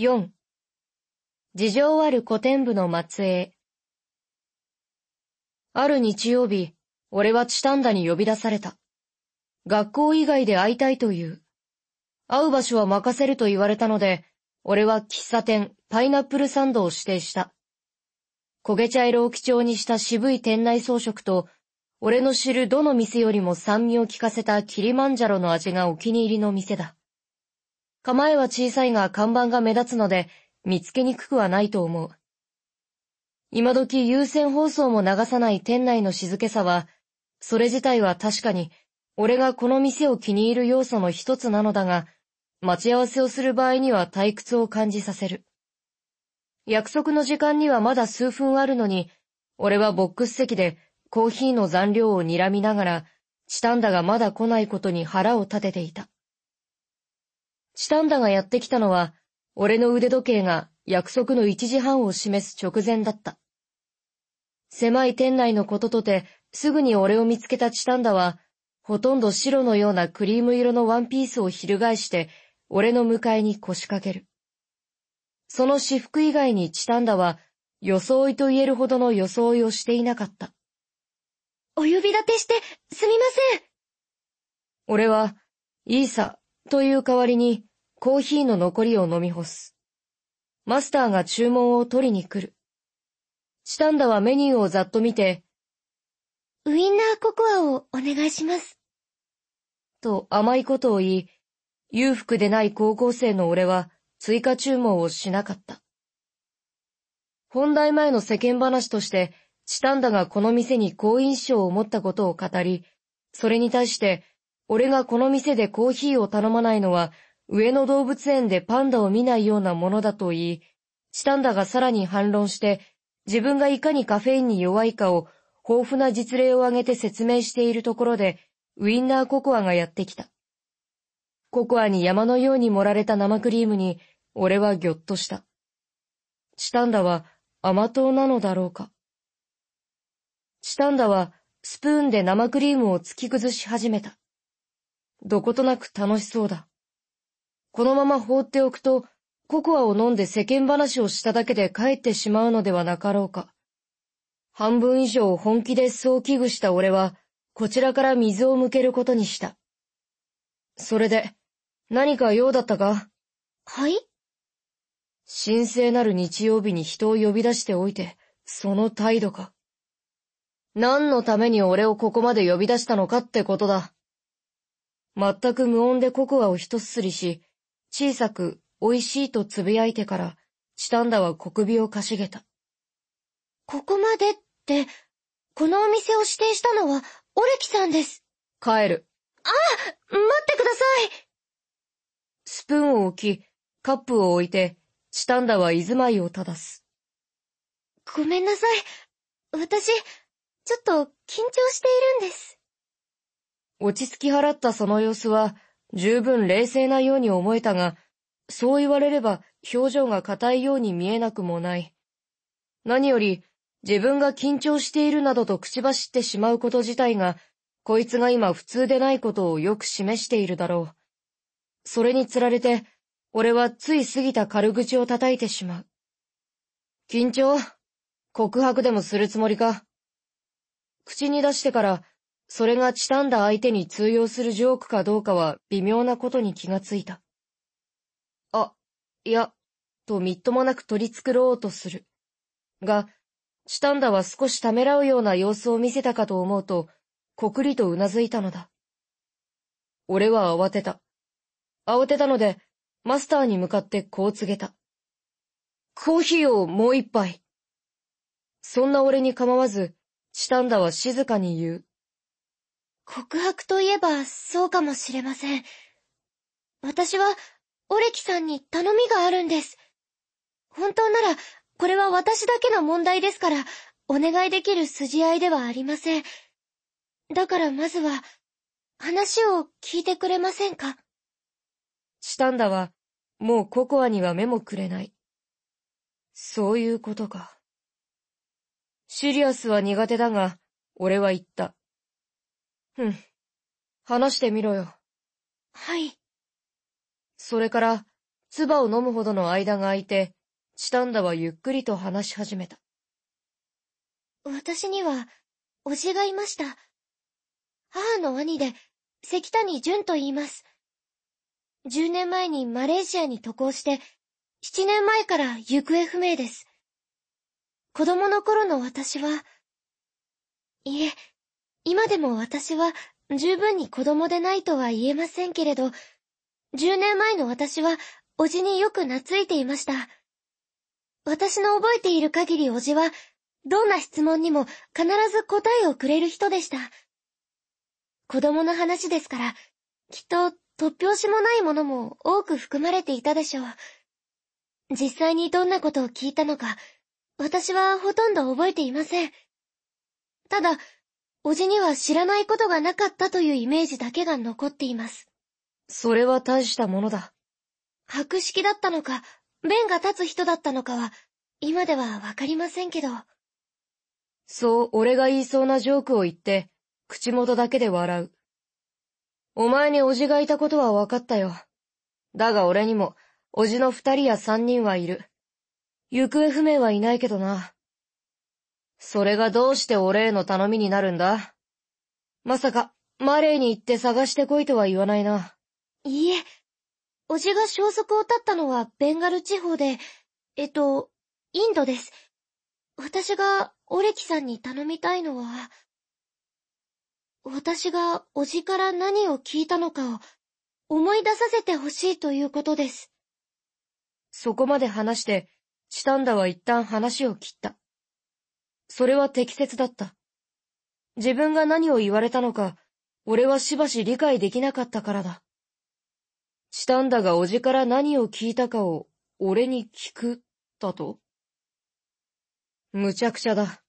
4事情ある古典部の末裔ある日曜日、俺はチタンダに呼び出された。学校以外で会いたいという。会う場所は任せると言われたので、俺は喫茶店パイナップルサンドを指定した。焦げ茶色を基調にした渋い店内装飾と、俺の知るどの店よりも酸味を効かせたキリマンジャロの味がお気に入りの店だ。構えは小さいが看板が目立つので、見つけにくくはないと思う。今時優先放送も流さない店内の静けさは、それ自体は確かに、俺がこの店を気に入る要素の一つなのだが、待ち合わせをする場合には退屈を感じさせる。約束の時間にはまだ数分あるのに、俺はボックス席でコーヒーの残量を睨みながら、チタンダがまだ来ないことに腹を立てていた。チタンダがやってきたのは、俺の腕時計が約束の1時半を示す直前だった。狭い店内のこととて、すぐに俺を見つけたチタンダは、ほとんど白のようなクリーム色のワンピースを翻して、俺の迎えに腰掛ける。その私服以外にチタンダは、装いと言えるほどの装いをしていなかった。お呼び立てして、すみません。俺は、いいさ、という代わりに、コーヒーの残りを飲み干す。マスターが注文を取りに来る。チタンダはメニューをざっと見て、ウインナーココアをお願いします。と甘いことを言い、裕福でない高校生の俺は追加注文をしなかった。本題前の世間話として、チタンダがこの店に好印象を持ったことを語り、それに対して、俺がこの店でコーヒーを頼まないのは、上野動物園でパンダを見ないようなものだと言い、チタンダがさらに反論して、自分がいかにカフェインに弱いかを豊富な実例を挙げて説明しているところで、ウインナーココアがやってきた。ココアに山のように盛られた生クリームに、俺はぎょっとした。チタンダは甘党なのだろうか。チタンダはスプーンで生クリームを突き崩し始めた。どことなく楽しそうだ。このまま放っておくと、ココアを飲んで世間話をしただけで帰ってしまうのではなかろうか。半分以上本気でそう危惧した俺は、こちらから水を向けることにした。それで、何か用だったか？はい？神聖なる日曜日に人を呼び出しておいて、その態度か。何のために俺をここまで呼び出したのかってことだ。全く無音でココアを一すすりし、小さく美味しいと呟いてから、チタンダは小首をかしげた。ここまでっ、このお店を指定したのは、オレキさんです。帰る。ああ、待ってください。スプーンを置き、カップを置いて、チタンダは居住まいを正す。ごめんなさい。私、ちょっと緊張しているんです。落ち着き払ったその様子は、十分冷静なように思えたが、そう言われれば表情が硬いように見えなくもない。何より、自分が緊張しているなどと口走ってしまうこと自体が、こいつが今普通でないことをよく示しているだろう。それにつられて、俺はつい過ぎた軽口を叩いてしまう。緊張？告白でもするつもりか？口に出してから、それがチタンだ相手に通用するジョークかどうかは微妙なことに気がついた。あ、いや、とみっともなく取り繕おうとする。が、チタンダは少しためらうような様子を見せたかと思うと、こくりとうなずいたのだ。俺は慌てた。慌てたので、マスターに向かってこう告げた。コーヒーをもう一杯。そんな俺に構わず、チタンダは静かに言う。告白といえばそうかもしれません。私は、オレキさんに頼みがあるんです。本当なら、これは私だけの問題ですから、お願いできる筋合いではありません。だからまずは、話を聞いてくれませんか？シタンダは、もうココアには目もくれない。そういうことか。シリアスは苦手だが、俺は言った。ふん。話してみろよ。はい。それから、唾を飲むほどの間が空いて、チタンダはゆっくりと話し始めた。私には、おじがいました。母の兄で、関谷淳と言います。10年前にマレーシアに渡航して、7年前から行方不明です。子供の頃の私は、いえ、今でも私は十分に子供でないとは言えませんけれど、10年前の私は、おじによく懐いていました。私の覚えている限りおじは、どんな質問にも必ず答えをくれる人でした。子供の話ですから、きっと突拍子もないものも多く含まれていたでしょう。実際にどんなことを聞いたのか、私はほとんど覚えていません。ただ、おじには知らないことがなかったというイメージだけが残っています。それは大したものだ。白式だったのか、弁が立つ人だったのかは、今ではわかりませんけど。そう俺が言いそうなジョークを言って、口元だけで笑う。お前におじがいたことは分かったよ。だが俺にも、おじの二人や三人はいる。行方不明はいないけどな。それがどうして俺への頼みになるんだ？まさか、マレーに行って探してこいとは言わないな。いいえ、おじが消息を絶ったのはベンガル地方で、えっと、インドです。私がオレキさんに頼みたいのは、私がおじから何を聞いたのかを思い出させてほしいということです。そこまで話して、チタンダは一旦話を切った。それは適切だった。自分が何を言われたのか、俺はしばし理解できなかったからだ。チタンダがおじから何を聞いたかを俺に聞く、だと？むちゃくちゃだ。